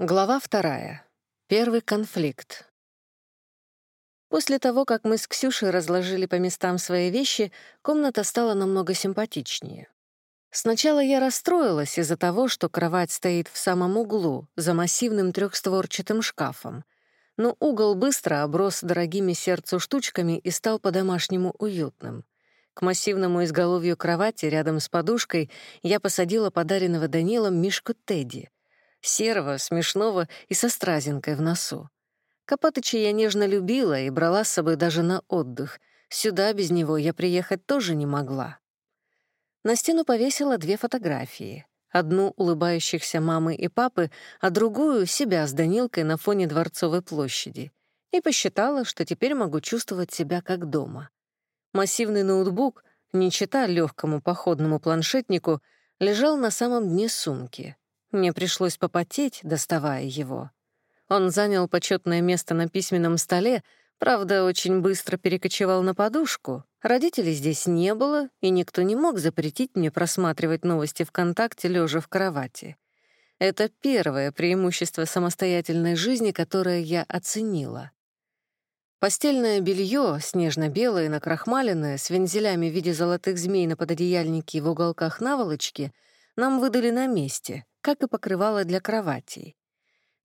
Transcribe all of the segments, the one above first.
Глава вторая. Первый конфликт. После того, как мы с Ксюшей разложили по местам свои вещи, комната стала намного симпатичнее. Сначала я расстроилась из-за того, что кровать стоит в самом углу, за массивным трехстворчатым шкафом. Но угол быстро оброс дорогими сердцу штучками и стал по-домашнему уютным. К массивному изголовью кровати рядом с подушкой я посадила подаренного Данилом Мишку Тедди — серого, смешного и со стразинкой в носу. Копатыча я нежно любила и брала с собой даже на отдых. Сюда без него я приехать тоже не могла. На стену повесила две фотографии. Одну улыбающихся мамы и папы, а другую — себя с Данилкой на фоне Дворцовой площади. И посчитала, что теперь могу чувствовать себя как дома. Массивный ноутбук, не чита легкому походному планшетнику, лежал на самом дне сумки. Мне пришлось попотеть, доставая его. Он занял почетное место на письменном столе, правда, очень быстро перекочевал на подушку. Родителей здесь не было, и никто не мог запретить мне просматривать новости ВКонтакте, лежа в кровати. Это первое преимущество самостоятельной жизни, которое я оценила. Постельное белье, снежно-белое, накрахмаленное, с вензелями в виде золотых змей на пододеяльнике и в уголках наволочки, нам выдали на месте, как и покрывало для кроватей.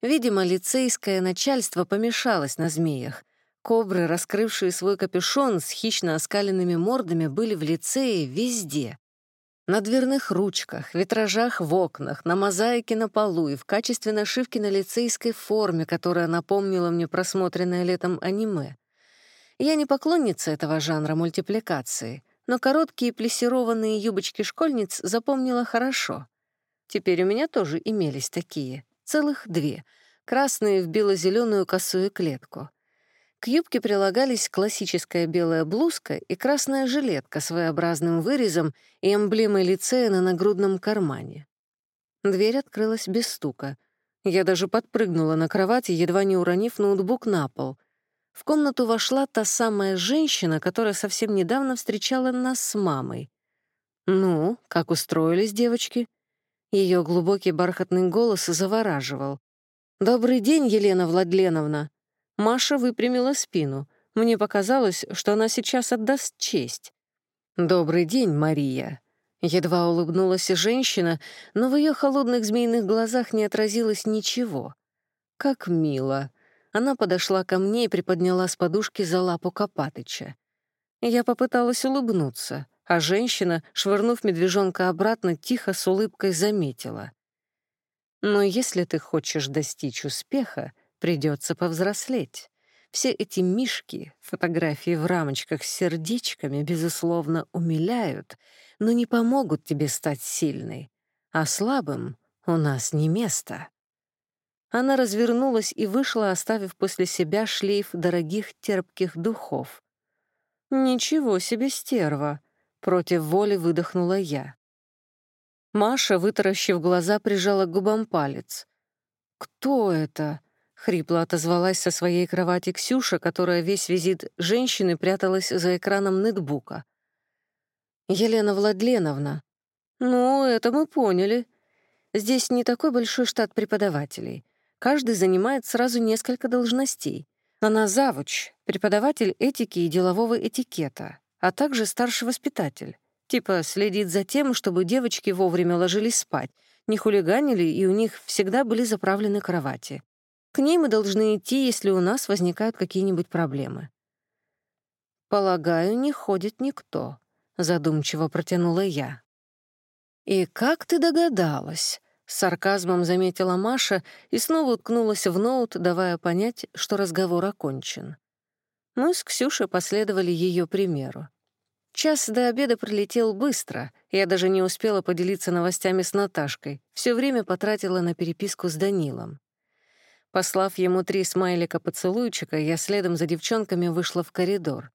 Видимо, лицейское начальство помешалось на змеях. Кобры, раскрывшие свой капюшон с хищно оскаленными мордами, были в лицее везде. На дверных ручках, витражах в окнах, на мозаике на полу и в качестве нашивки на лицейской форме, которая напомнила мне просмотренное летом аниме. Я не поклонница этого жанра мультипликации, но короткие плессированные юбочки школьниц запомнила хорошо. Теперь у меня тоже имелись такие, целых две, красные в бело-зеленую косую клетку. К юбке прилагались классическая белая блузка и красная жилетка с своеобразным вырезом и эмблемой лицея на нагрудном кармане. Дверь открылась без стука. Я даже подпрыгнула на кровати, едва не уронив ноутбук на пол. В комнату вошла та самая женщина, которая совсем недавно встречала нас с мамой. «Ну, как устроились девочки?» Ее глубокий бархатный голос завораживал. «Добрый день, Елена Владленовна!» Маша выпрямила спину. Мне показалось, что она сейчас отдаст честь. «Добрый день, Мария!» Едва улыбнулась женщина, но в ее холодных змеиных глазах не отразилось ничего. «Как мило!» Она подошла ко мне и приподняла с подушки за лапу Копатыча. Я попыталась улыбнуться а женщина, швырнув медвежонка обратно, тихо с улыбкой заметила. «Но если ты хочешь достичь успеха, придется повзрослеть. Все эти мишки, фотографии в рамочках с сердечками, безусловно, умиляют, но не помогут тебе стать сильной. А слабым у нас не место». Она развернулась и вышла, оставив после себя шлейф дорогих терпких духов. «Ничего себе стерва!» Против воли выдохнула я. Маша, вытаращив глаза, прижала к губам палец. «Кто это?» — хрипло отозвалась со своей кровати Ксюша, которая весь визит женщины пряталась за экраном нетбука. «Елена Владленовна». «Ну, это мы поняли. Здесь не такой большой штат преподавателей. Каждый занимает сразу несколько должностей. Она завуч, преподаватель этики и делового этикета, а также старший воспитатель. Типа следит за тем, чтобы девочки вовремя ложились спать, не хулиганили и у них всегда были заправлены кровати. К ней мы должны идти, если у нас возникают какие-нибудь проблемы. «Полагаю, не ходит никто», — задумчиво протянула я. «И как ты догадалась?» — с сарказмом заметила Маша и снова уткнулась в ноут, давая понять, что разговор окончен. Мы с Ксюшей последовали ее примеру. Час до обеда пролетел быстро. Я даже не успела поделиться новостями с Наташкой. Все время потратила на переписку с Данилом. Послав ему три смайлика-поцелуйчика, я следом за девчонками вышла в коридор.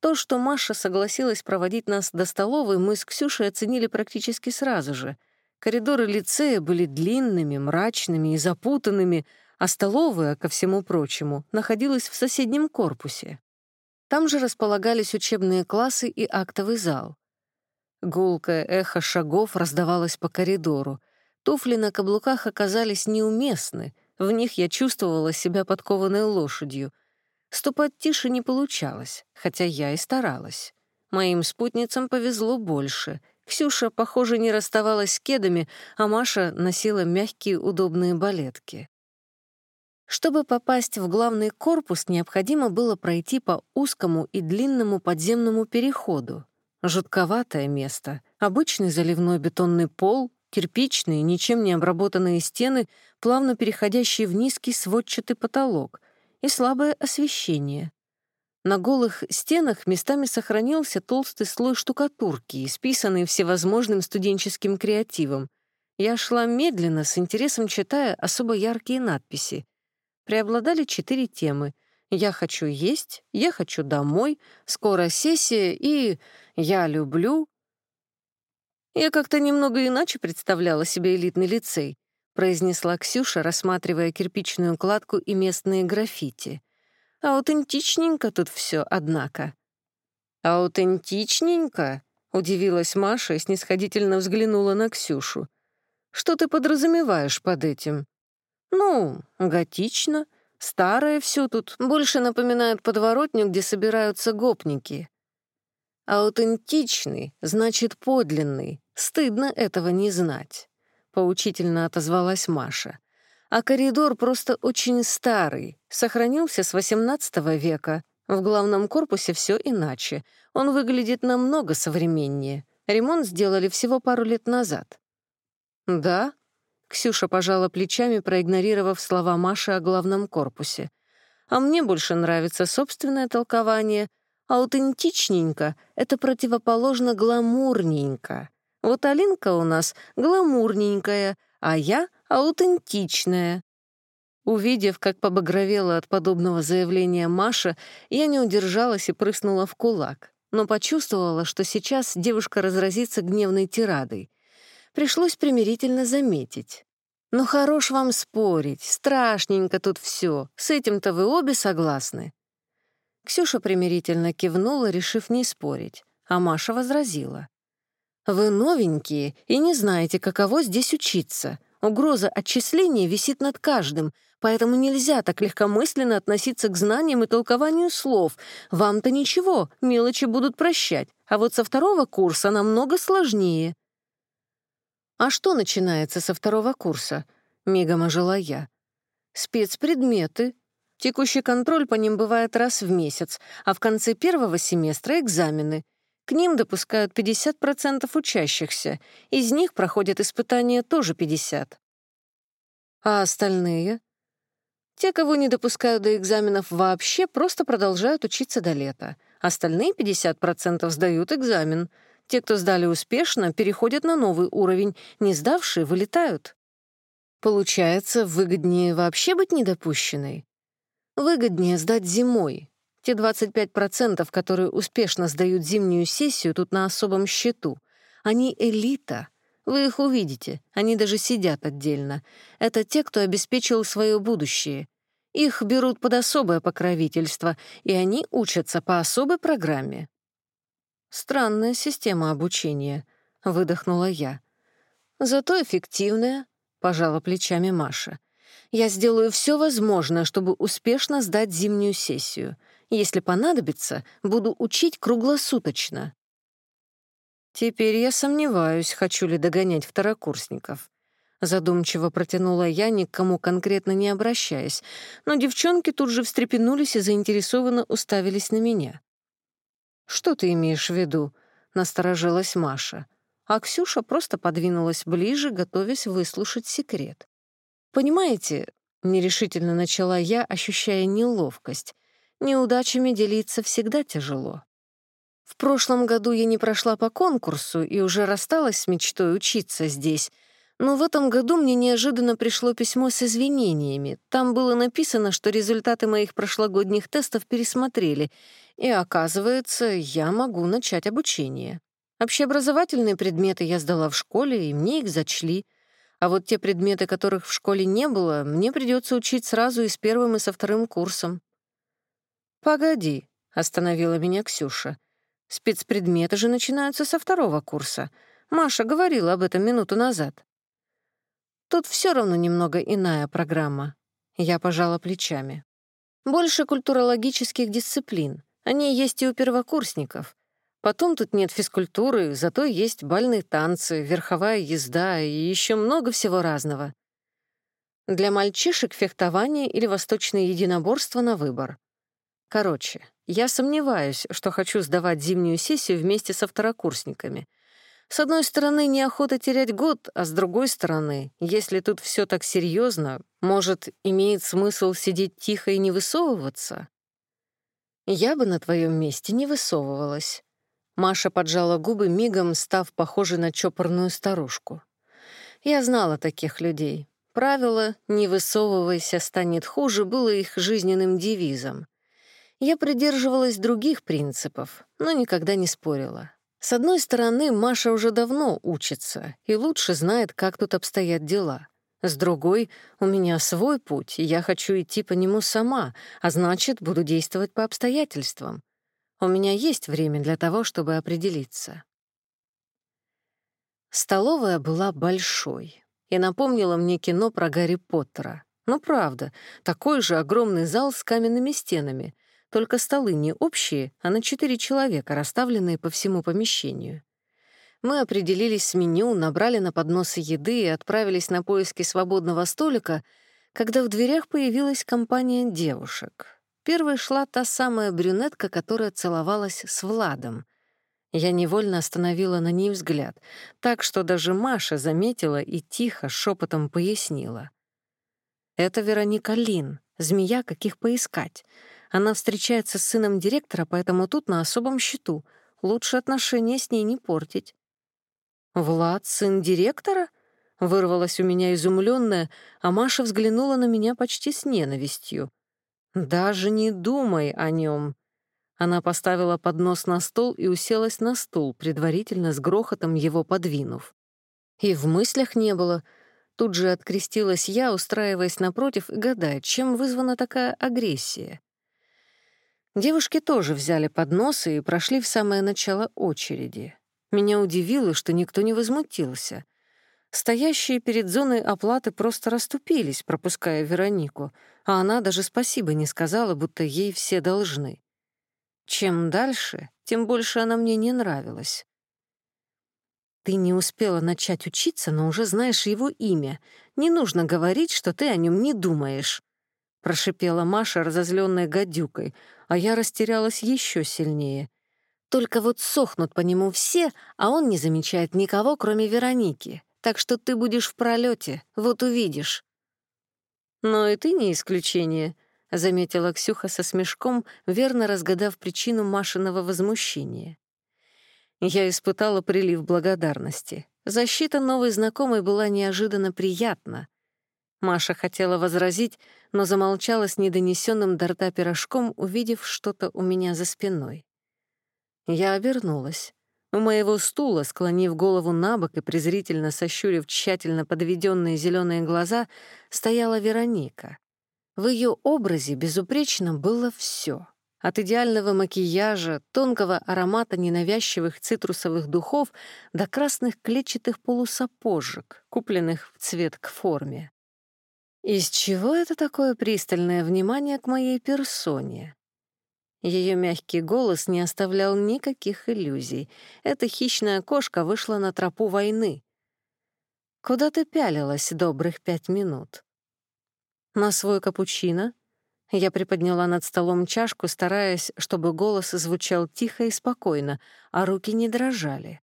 То, что Маша согласилась проводить нас до столовой, мы с Ксюшей оценили практически сразу же. Коридоры лицея были длинными, мрачными и запутанными, а столовая, ко всему прочему, находилась в соседнем корпусе. Там же располагались учебные классы и актовый зал. Гулкое эхо шагов раздавалось по коридору. Туфли на каблуках оказались неуместны, в них я чувствовала себя подкованной лошадью. Ступать тише не получалось, хотя я и старалась. Моим спутницам повезло больше. Ксюша, похоже, не расставалась с кедами, а Маша носила мягкие удобные балетки. Чтобы попасть в главный корпус, необходимо было пройти по узкому и длинному подземному переходу. Жутковатое место, обычный заливной бетонный пол, кирпичные, ничем не обработанные стены, плавно переходящие в низкий сводчатый потолок и слабое освещение. На голых стенах местами сохранился толстый слой штукатурки, исписанный всевозможным студенческим креативом. Я шла медленно, с интересом читая особо яркие надписи. Преобладали четыре темы. «Я хочу есть», «Я хочу домой», «Скоро сессия» и «Я люблю». Я как-то немного иначе представляла себе элитный лицей, произнесла Ксюша, рассматривая кирпичную кладку и местные граффити. Аутентичненько тут все, однако». «Аутентичненько?» — удивилась Маша и снисходительно взглянула на Ксюшу. «Что ты подразумеваешь под этим?» «Ну, готично. Старое все тут. Больше напоминает подворотню, где собираются гопники». «Аутентичный, значит, подлинный. Стыдно этого не знать», — поучительно отозвалась Маша а коридор просто очень старый, сохранился с XVIII века. В главном корпусе все иначе. Он выглядит намного современнее. Ремонт сделали всего пару лет назад. «Да?» — Ксюша пожала плечами, проигнорировав слова Маши о главном корпусе. «А мне больше нравится собственное толкование. Аутентичненько — это противоположно гламурненько. Вот Алинка у нас гламурненькая, а я аутентичная. Увидев, как побагровела от подобного заявления Маша, я не удержалась и прыснула в кулак, но почувствовала, что сейчас девушка разразится гневной тирадой. Пришлось примирительно заметить. «Ну хорош вам спорить, страшненько тут все. С этим-то вы обе согласны?» Ксюша примирительно кивнула, решив не спорить, а Маша возразила. «Вы новенькие и не знаете, каково здесь учиться. Угроза отчисления висит над каждым, поэтому нельзя так легкомысленно относиться к знаниям и толкованию слов. Вам-то ничего, мелочи будут прощать, а вот со второго курса намного сложнее». «А что начинается со второго курса?» — мигом ожила я. «Спецпредметы. Текущий контроль по ним бывает раз в месяц, а в конце первого семестра — экзамены. К ним допускают 50% учащихся, из них проходят испытания тоже 50. А остальные? Те, кого не допускают до экзаменов вообще, просто продолжают учиться до лета. Остальные 50% сдают экзамен. Те, кто сдали успешно, переходят на новый уровень, не сдавшие вылетают. Получается, выгоднее вообще быть недопущенной? Выгоднее сдать зимой, те 25%, которые успешно сдают зимнюю сессию, тут на особом счету. Они элита. Вы их увидите, они даже сидят отдельно. Это те, кто обеспечил свое будущее. Их берут под особое покровительство, и они учатся по особой программе. «Странная система обучения», — выдохнула я. «Зато эффективная», — пожала плечами Маша. «Я сделаю все возможное, чтобы успешно сдать зимнюю сессию. Если понадобится, буду учить круглосуточно. Теперь я сомневаюсь, хочу ли догонять второкурсников. Задумчиво протянула я, ни к кому конкретно не обращаясь, но девчонки тут же встрепенулись и заинтересованно уставились на меня. «Что ты имеешь в виду?» — насторожилась Маша. А Ксюша просто подвинулась ближе, готовясь выслушать секрет. «Понимаете», — нерешительно начала я, ощущая неловкость, Неудачами делиться всегда тяжело. В прошлом году я не прошла по конкурсу и уже рассталась с мечтой учиться здесь, но в этом году мне неожиданно пришло письмо с извинениями. Там было написано, что результаты моих прошлогодних тестов пересмотрели, и, оказывается, я могу начать обучение. Общеобразовательные предметы я сдала в школе, и мне их зачли. А вот те предметы, которых в школе не было, мне придется учить сразу и с первым, и со вторым курсом. «Погоди», — остановила меня Ксюша. «Спецпредметы же начинаются со второго курса. Маша говорила об этом минуту назад». Тут все равно немного иная программа. Я пожала плечами. Больше культурологических дисциплин. Они есть и у первокурсников. Потом тут нет физкультуры, зато есть бальные танцы, верховая езда и еще много всего разного. Для мальчишек фехтование или восточное единоборство на выбор. Короче, я сомневаюсь, что хочу сдавать зимнюю сессию вместе со второкурсниками. С одной стороны, неохота терять год, а с другой стороны, если тут все так серьезно, может, имеет смысл сидеть тихо и не высовываться? Я бы на твоем месте не высовывалась. Маша поджала губы, мигом став похожей на чопорную старушку. Я знала таких людей. Правило «не высовывайся, станет хуже» было их жизненным девизом. Я придерживалась других принципов, но никогда не спорила. С одной стороны, Маша уже давно учится и лучше знает, как тут обстоят дела. С другой, у меня свой путь, и я хочу идти по нему сама, а значит, буду действовать по обстоятельствам. У меня есть время для того, чтобы определиться. Столовая была большой и напомнила мне кино про Гарри Поттера. Ну, правда, такой же огромный зал с каменными стенами, только столы не общие, а на четыре человека, расставленные по всему помещению. Мы определились с меню, набрали на подносы еды и отправились на поиски свободного столика, когда в дверях появилась компания девушек. Первой шла та самая брюнетка, которая целовалась с Владом. Я невольно остановила на ней взгляд, так что даже Маша заметила и тихо, шепотом пояснила. «Это Вероника Лин, змея, каких поискать. Она встречается с сыном директора, поэтому тут на особом счету. Лучше отношения с ней не портить». «Влад, сын директора?» — вырвалась у меня изумленная, а Маша взглянула на меня почти с ненавистью. «Даже не думай о нем. Она поставила поднос на стол и уселась на стул, предварительно с грохотом его подвинув. И в мыслях не было. Тут же открестилась я, устраиваясь напротив и гадая, чем вызвана такая агрессия. Девушки тоже взяли подносы и прошли в самое начало очереди. Меня удивило, что никто не возмутился. Стоящие перед зоной оплаты просто расступились, пропуская Веронику, а она даже спасибо не сказала, будто ей все должны. Чем дальше, тем больше она мне не нравилась. Ты не успела начать учиться, но уже знаешь его имя. Не нужно говорить, что ты о нем не думаешь. Прошипела Маша, разозленная гадюкой, а я растерялась еще сильнее. Только вот сохнут по нему все, а он не замечает никого, кроме Вероники. Так что ты будешь в пролете, вот увидишь. Но и ты не исключение, — заметила Ксюха со смешком, верно разгадав причину Машиного возмущения. Я испытала прилив благодарности. Защита новой знакомой была неожиданно приятна. Маша хотела возразить, но замолчала с недонесенным до рта пирожком, увидев что-то у меня за спиной. Я обернулась. У моего стула, склонив голову на бок и презрительно сощурив тщательно подведенные зеленые глаза, стояла Вероника. В ее образе безупречно было все. От идеального макияжа, тонкого аромата ненавязчивых цитрусовых духов до красных клетчатых полусапожек, купленных в цвет к форме. Из чего это такое пристальное внимание к моей персоне? Ее мягкий голос не оставлял никаких иллюзий. Эта хищная кошка вышла на тропу войны. Куда ты пялилась добрых пять минут? На свой капучино я приподняла над столом чашку, стараясь, чтобы голос звучал тихо и спокойно, а руки не дрожали.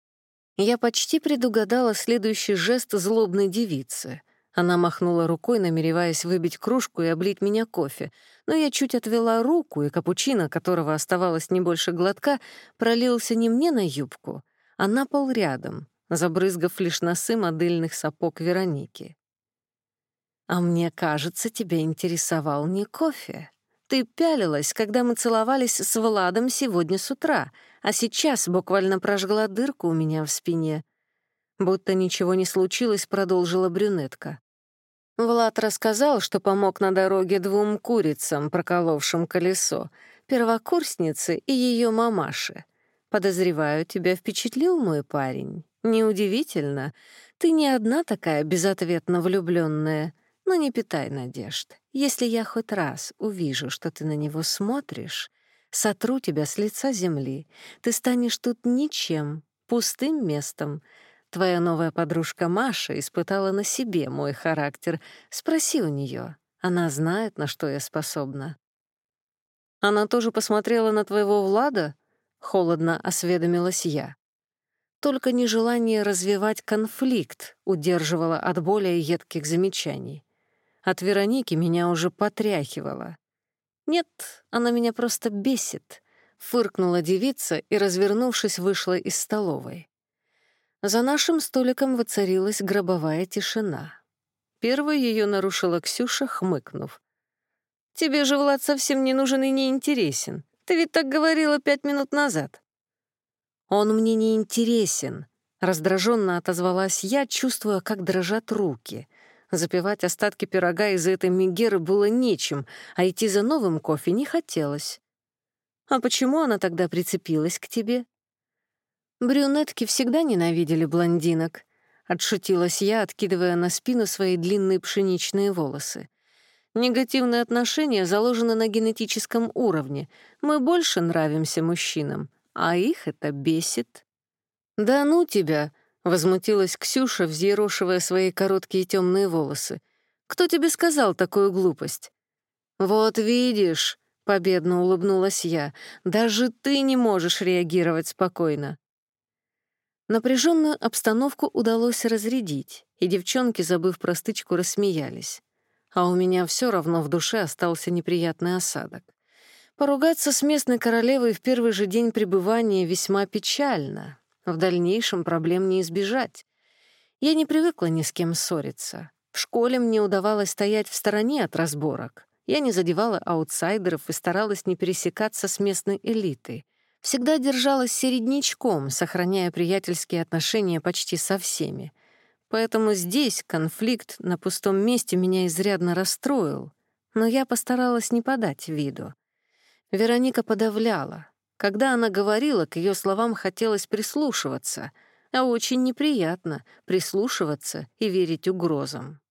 Я почти предугадала следующий жест злобной девицы. Она махнула рукой, намереваясь выбить кружку и облить меня кофе, но я чуть отвела руку, и капучино, которого оставалось не больше глотка, пролился не мне на юбку, а на пол рядом, забрызгав лишь носы модельных сапог Вероники. А мне кажется, тебя интересовал не кофе. Ты пялилась, когда мы целовались с Владом сегодня с утра, а сейчас буквально прожгла дырку у меня в спине. Будто ничего не случилось, продолжила брюнетка. Влад рассказал, что помог на дороге двум курицам, проколовшим колесо, первокурснице и ее мамаше. Подозреваю, тебя впечатлил мой парень. Неудивительно. Ты не одна такая безответно влюбленная, но не питай надежд. Если я хоть раз увижу, что ты на него смотришь, сотру тебя с лица земли. Ты станешь тут ничем, пустым местом. Твоя новая подружка Маша испытала на себе мой характер. Спроси у нее, она знает, на что я способна. Она тоже посмотрела на твоего Влада? Холодно осведомилась я. Только нежелание развивать конфликт удерживало от более едких замечаний. От Вероники меня уже потряхивало. «Нет, она меня просто бесит», — фыркнула девица и, развернувшись, вышла из столовой. За нашим столиком воцарилась гробовая тишина. Первой ее нарушила Ксюша, хмыкнув. «Тебе же Влад совсем не нужен и не интересен. Ты ведь так говорила пять минут назад». «Он мне не интересен», — раздраженно отозвалась я, чувствуя, как дрожат руки. Запивать остатки пирога из этой мегеры было нечем, а идти за новым кофе не хотелось. «А почему она тогда прицепилась к тебе?» Брюнетки всегда ненавидели блондинок. Отшутилась я, откидывая на спину свои длинные пшеничные волосы. Негативные отношения заложены на генетическом уровне. Мы больше нравимся мужчинам, а их это бесит. «Да ну тебя!» — возмутилась Ксюша, взъерошивая свои короткие темные волосы. «Кто тебе сказал такую глупость?» «Вот видишь», — победно улыбнулась я, «даже ты не можешь реагировать спокойно». Напряженную обстановку удалось разрядить, и девчонки, забыв простычку, рассмеялись. А у меня все равно в душе остался неприятный осадок. Поругаться с местной королевой в первый же день пребывания весьма печально. В дальнейшем проблем не избежать. Я не привыкла ни с кем ссориться. В школе мне удавалось стоять в стороне от разборок. Я не задевала аутсайдеров и старалась не пересекаться с местной элитой всегда держалась середнячком, сохраняя приятельские отношения почти со всеми. Поэтому здесь конфликт на пустом месте меня изрядно расстроил, но я постаралась не подать виду. Вероника подавляла. Когда она говорила, к ее словам хотелось прислушиваться, а очень неприятно прислушиваться и верить угрозам.